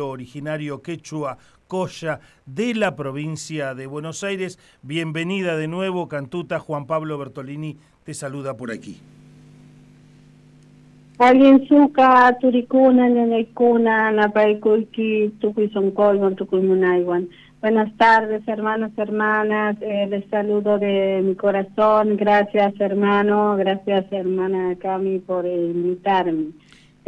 originario quechua Coya de la provincia de Buenos Aires. Bienvenida de nuevo, Cantuta. Juan Pablo Bertolini te saluda por aquí. Alguien. Buenas tardes, hermanos, hermanas. Eh, les saludo de mi corazón. Gracias, hermano. Gracias, hermana Cami, por invitarme.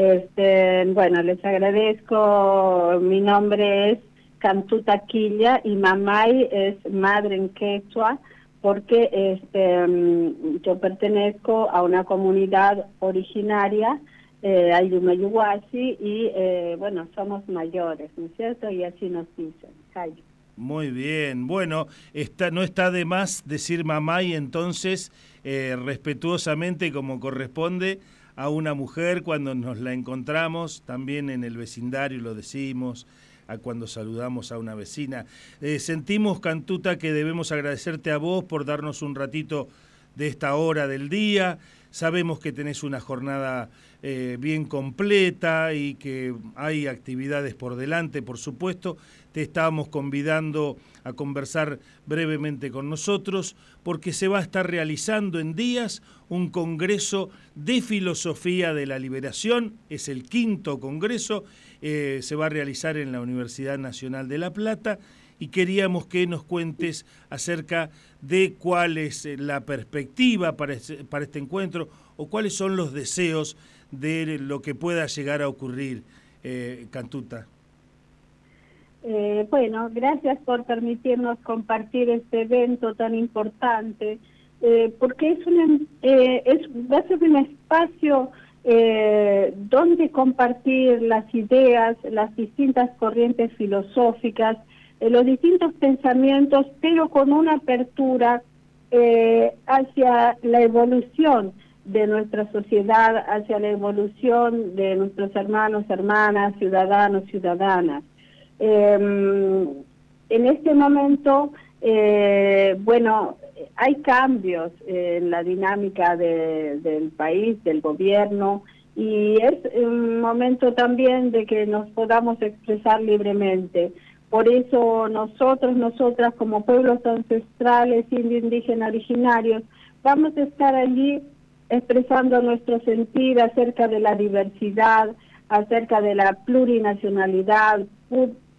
Este, bueno, les agradezco. Mi nombre es Cantuta Quilla y mamay es madre en quechua porque este, mm, yo pertenezco a una comunidad originaria, eh, y eh, bueno, somos mayores, ¿no es cierto? Y así nos dicen. Muy bien, bueno, está, no está de más decir mamay entonces, eh, respetuosamente como corresponde, a una mujer cuando nos la encontramos, también en el vecindario lo decimos, a cuando saludamos a una vecina. Eh, sentimos, Cantuta, que debemos agradecerte a vos por darnos un ratito de esta hora del día. Sabemos que tenés una jornada eh, bien completa y que hay actividades por delante, por supuesto. Te estábamos convidando a conversar brevemente con nosotros porque se va a estar realizando en días un congreso de filosofía de la liberación. Es el quinto congreso, eh, se va a realizar en la Universidad Nacional de La Plata y queríamos que nos cuentes acerca de cuál es la perspectiva para este encuentro o cuáles son los deseos de lo que pueda llegar a ocurrir, eh, Cantuta. Eh, bueno, gracias por permitirnos compartir este evento tan importante, eh, porque es, un eh, es va a ser un espacio eh, donde compartir las ideas, las distintas corrientes filosóficas, los distintos pensamientos, pero con una apertura hacia la evolución de nuestra sociedad hacia la evolución de nuestros hermanos, hermanas, ciudadanos, ciudadanas. Em, en este momento, eh, bueno, hay cambios en la dinámica del país, del gobierno, y es un momento también de que nos podamos expresar libremente. Por eso nosotros, nosotras como pueblos ancestrales, indígenas originarios, vamos a estar allí expresando nuestro sentir acerca de la diversidad, acerca de la plurinacionalidad,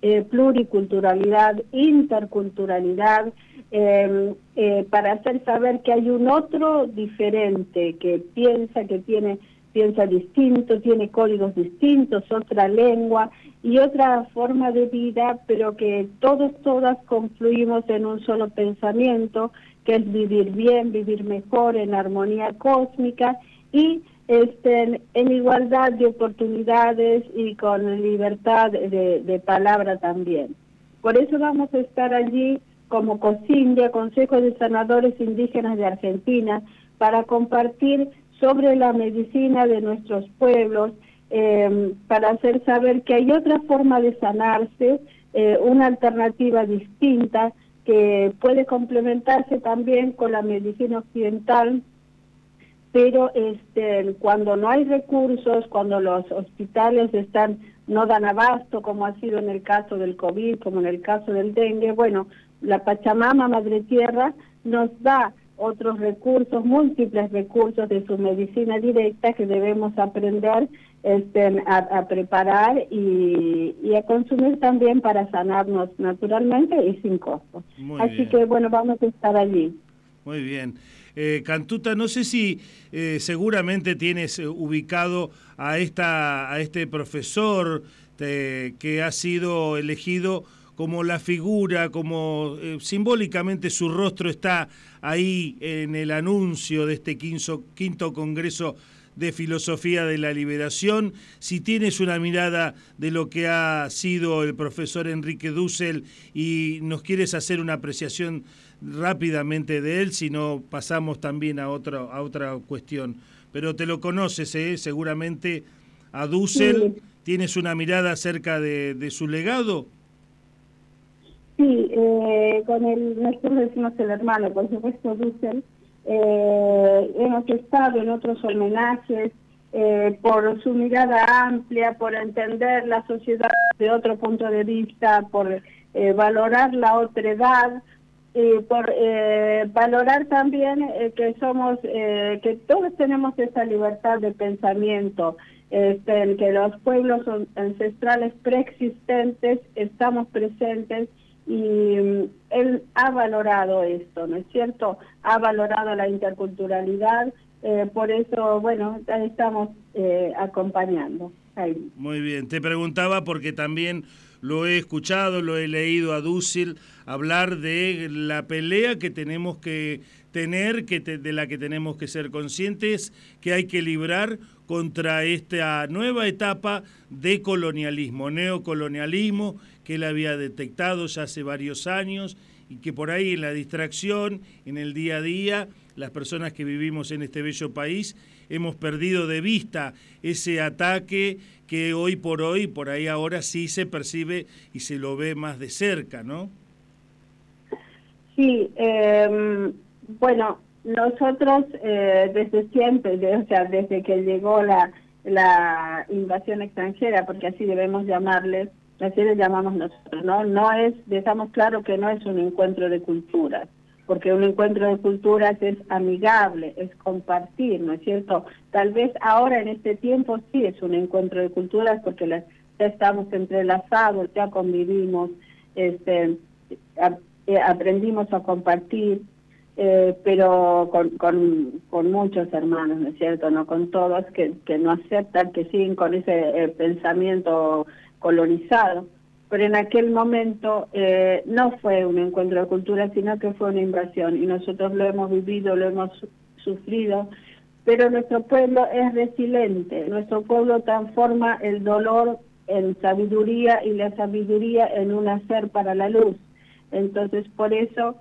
eh, pluriculturalidad, interculturalidad, em, eh, para hacer saber que hay un otro diferente que piensa, que tiene piensa distinto, tiene códigos distintos, otra lengua y otra forma de vida, pero que todos, todas confluimos en un solo pensamiento que es vivir bien, vivir mejor, en armonía cósmica y este, en igualdad de oportunidades y con libertad de, palabra también. Por eso vamos a estar allí como COSINDIA, Consejo de Sanadores Indígenas de Argentina, para compartir sobre la medicina de nuestros pueblos, em, para hacer saber que hay otra forma de sanarse, eh, una alternativa distinta, que puede complementarse también con la medicina occidental, pero este, cuando no hay recursos, cuando los hospitales están no dan abasto, como ha sido en el caso del COVID, como en el caso del dengue, bueno, la Pachamama, Madre Tierra, nos da otros recursos, múltiples recursos de su medicina directa que debemos aprender este, a, preparar y, a consumir también para sanarnos naturalmente y sin costo. Así que bueno, vamos a estar allí. Muy bien. Eh, Cantuta, no sé si eh, seguramente tienes eh, ubicado a, esta, a este profesor que ha sido elegido como la figura, como eh, simbólicamente su rostro está ahí en el anuncio de este quinto, quinto Congreso de Filosofía de la Liberación, si tienes una mirada de lo que ha sido el profesor Enrique Dussel y nos quieres hacer una apreciación rápidamente de él, si no pasamos también a, otro, a otra cuestión. Pero te lo conoces, ¿eh? seguramente a Dussel, ¿tienes una mirada acerca de su legado? Sí, eh, con el, nosotros decimos el hermano, por supuesto, Dussel. Eh, hemos estado en otros homenajes eh, por su mirada amplia, por entender la sociedad de otro punto de vista, por eh, valorar la otredad, y por eh, valorar también que somos, que todos tenemos esa libertad de pensamiento, este, que los pueblos ancestrales preexistentes estamos presentes y mm, él ha valorado esto, ¿no es cierto? Ha valorado la interculturalidad, eh, por eso, bueno, estamos eh, acompañando. Ahí. Muy bien, te preguntaba porque también lo he escuchado, lo he leído a Dúcil hablar de la pelea que tenemos que tener, que de la que tenemos que ser conscientes, que hay que librar contra esta nueva etapa de colonialismo, neocolonialismo, que él había detectado ya hace varios años y que por ahí en la distracción, en el día a día, las personas que vivimos en este bello país, hemos perdido de vista ese ataque que hoy por hoy, por ahí ahora sí se percibe y se lo ve más de cerca, ¿no? Sí, em, bueno, nosotros eh, desde siempre, o sea, desde que llegó la, la invasión extranjera, porque así debemos llamarles, así le llamamos nosotros, ¿no? No es, dejamos claro que no es un encuentro de culturas, porque un encuentro de culturas es amigable, es compartir, ¿no es cierto? Tal vez ahora en este tiempo sí es un encuentro de culturas porque ya estamos entrelazados, ya convivimos, este, eh, aprendimos a compartir, eh, pero con, con, muchos hermanos, ¿no es cierto? No con todos que, que no aceptan, que siguen con ese eh, pensamiento colonizado. Pero en aquel momento eh, no fue un encuentro de cultura, sino que fue una invasión. Y nosotros lo hemos vivido, lo hemos sufrido, pero nuestro pueblo es resiliente, nuestro pueblo transforma el dolor en sabiduría y la sabiduría en un hacer para la luz. Entonces, por eso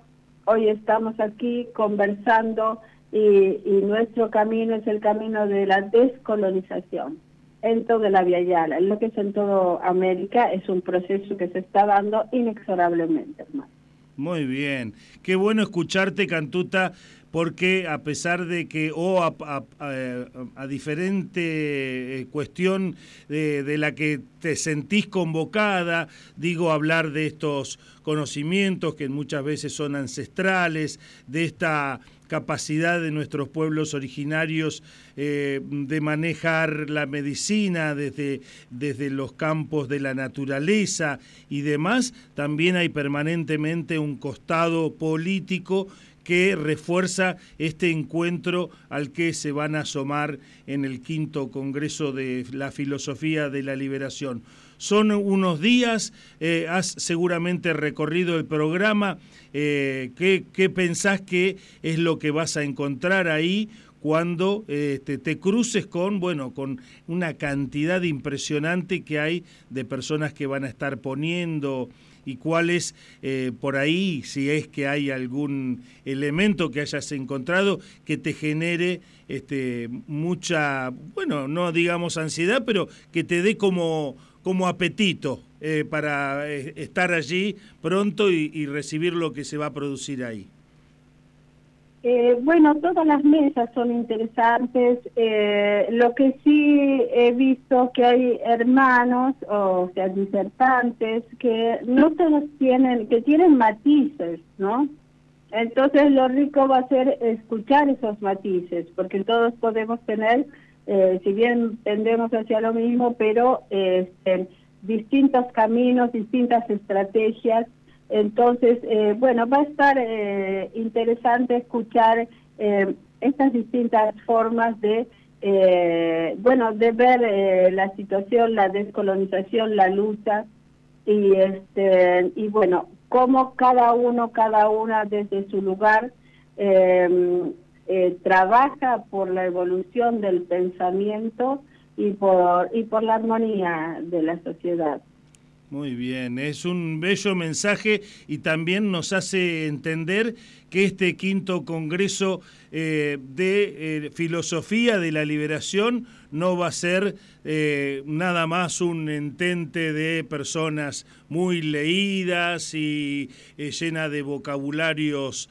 hoy estamos aquí conversando y, nuestro camino es el camino de la descolonización en toda la Via Yala, en lo que es en toda América, es un proceso que se está dando inexorablemente, hermano. Muy bien, qué bueno escucharte, Cantuta, porque a pesar de que, o a, diferente eh, cuestión de, la que te sentís convocada, digo, hablar de estos conocimientos que muchas veces son ancestrales, de esta capacidad de nuestros pueblos originarios eh, de manejar la medicina desde, desde los campos de la naturaleza y demás, también hay permanentemente un costado político que refuerza este encuentro al que se van a asomar en el quinto Congreso de la Filosofía de la Liberación. Son unos días, eh, has seguramente recorrido el programa, eh, ¿qué, pensás que es lo que vas a encontrar ahí? cuando este, te cruces con, bueno, con una cantidad impresionante que hay de personas que van a estar poniendo y cuáles eh, por ahí, si es que hay algún elemento que hayas encontrado que te genere este, mucha, bueno, no digamos ansiedad, pero que te dé como, como apetito eh, para eh, estar allí pronto y recibir lo que se va a producir ahí. Eh, bueno, todas las mesas son interesantes. Eh, lo que sí he visto que hay hermanos, o sea, disertantes, que no todos tienen, que tienen matices, ¿no? Entonces lo rico va a ser escuchar esos matices, porque todos podemos tener, eh, si bien tendemos hacia lo mismo, pero este, distintos caminos, distintas estrategias entonces, eh, bueno, va a estar eh, interesante escuchar eh, estas distintas formas de, bueno, de ver la situación, la descolonización, la lucha y este y bueno, cómo cada uno, cada una desde su lugar em, trabaja por la evolución del pensamiento y por y por la armonía de la sociedad. Muy bien, es un bello mensaje y también nos hace entender que este quinto Congreso eh, de eh, Filosofía de la Liberación no va a ser eh, nada más un entente de personas muy leídas y llena de vocabularios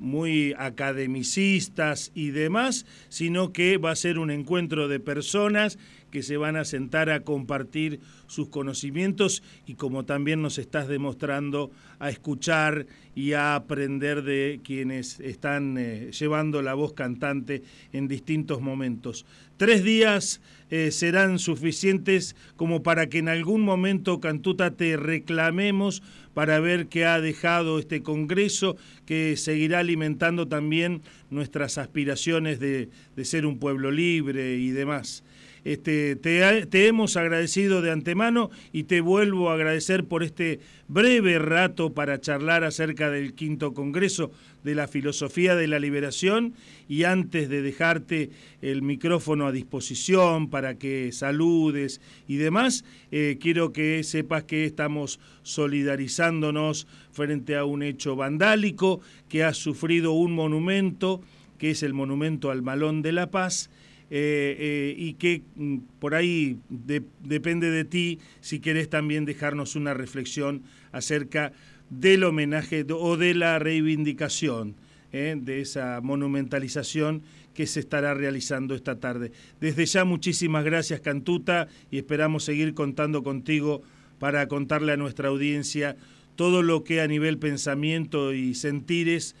muy academicistas y demás, sino que va a ser un encuentro de personas que se van a sentar a compartir sus conocimientos y como también nos estás demostrando, a escuchar y a aprender de quienes están eh, llevando la voz cantante en distintos momentos. Tres días eh, serán suficientes como para que en algún momento, Cantuta, te reclamemos para ver qué ha dejado este Congreso, que seguirá alimentando también nuestras aspiraciones de, de ser un pueblo libre y demás. Este, te, hemos agradecido de antemano y te vuelvo a agradecer por este breve rato para charlar acerca del quinto Congreso de la Filosofía de la Liberación. Y antes de dejarte el micrófono a disposición para que saludes y demás, eh, quiero que sepas que estamos solidarizándonos frente a un hecho vandálico que ha sufrido un monumento, que es el Monumento al Malón de la Paz, eh, eh, y que mm, por ahí depende de ti si querés también dejarnos una reflexión acerca del homenaje o de la reivindicación eh, de esa monumentalización que se estará realizando esta tarde. Desde ya muchísimas gracias Cantuta y esperamos seguir contando contigo para contarle a nuestra audiencia todo lo que a nivel pensamiento y sentires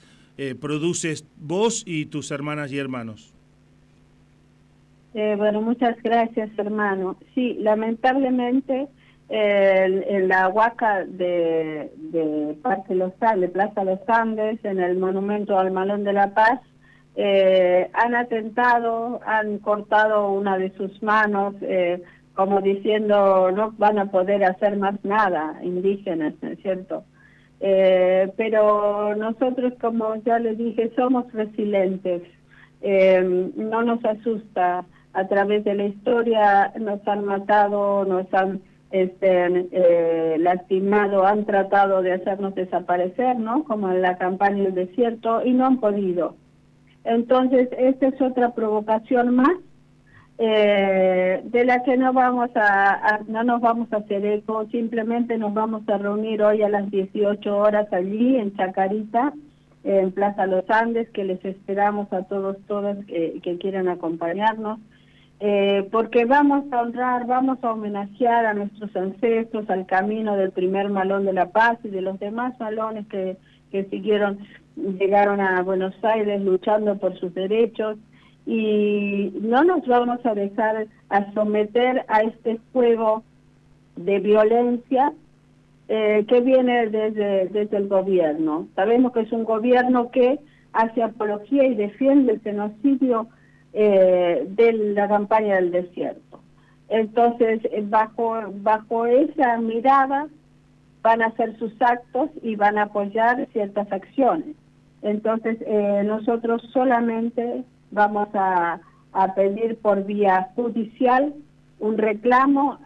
produces vos y tus hermanas y hermanos. Eh, bueno, muchas gracias, hermano. Sí, lamentablemente en la huaca de, de Parque Los Andes, Plaza Los Andes, en el Monumento al Malón de la Paz, eh, han atentado, han cortado una de sus manos, eh, como diciendo no van a poder hacer más nada indígenas, ¿no es cierto? pero nosotros, como ya les dije, somos resilientes, no nos asusta a través de la historia nos han matado, nos han este, eh, lastimado, han tratado de hacernos desaparecer, ¿no? Como en la campaña del desierto, y no han podido. Entonces, esta es otra provocación más eh, de la que no vamos a, no nos vamos a hacer eco, simplemente nos vamos a reunir hoy a las 18 horas allí en Chacarita, en Plaza Los Andes, que les esperamos a todos, todas que quieran acompañarnos. Eh, porque vamos a honrar, vamos a homenajear a nuestros ancestros, al camino del primer malón de la paz y de los demás malones que, que siguieron, llegaron a Buenos Aires luchando por sus derechos y no nos vamos a dejar a someter a este juego de violencia eh, que viene desde, desde el gobierno. Sabemos que es un gobierno que hace apología y defiende el genocidio eh, de la campaña del desierto. Entonces, eh, bajo, bajo esa mirada van a hacer sus actos y van a apoyar ciertas acciones. Entonces, eh, nosotros solamente vamos a, a, pedir por vía judicial un reclamo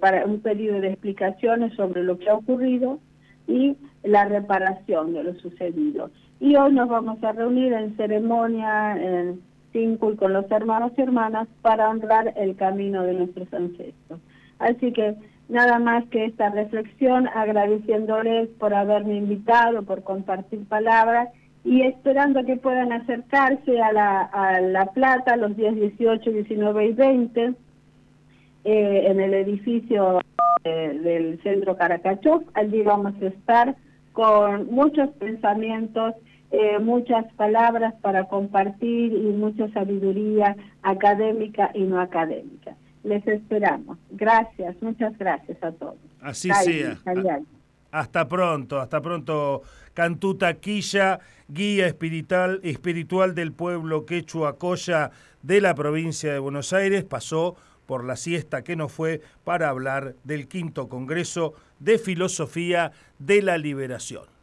para un pedido de explicaciones sobre lo que ha ocurrido y la reparación de lo sucedido. Y hoy nos vamos a reunir en ceremonia en y con los hermanos y hermanas para honrar el camino de nuestros ancestros. Así que nada más que esta reflexión, agradeciéndoles por haberme invitado, por compartir palabras y esperando que puedan acercarse a la, a la Plata los días 18, 19 y 20 eh, en el edificio eh, del Centro Caracachov. Allí vamos a estar con muchos pensamientos eh, muchas palabras para compartir y mucha sabiduría académica y no académica. Les esperamos. Gracias, muchas gracias a todos. Así sea. Hasta pronto, hasta pronto. Cantuta Quilla, guía espiritual, espiritual del pueblo quechua Coya de la provincia de Buenos Aires, pasó por la siesta que no fue para hablar del quinto Congreso de Filosofía de la Liberación.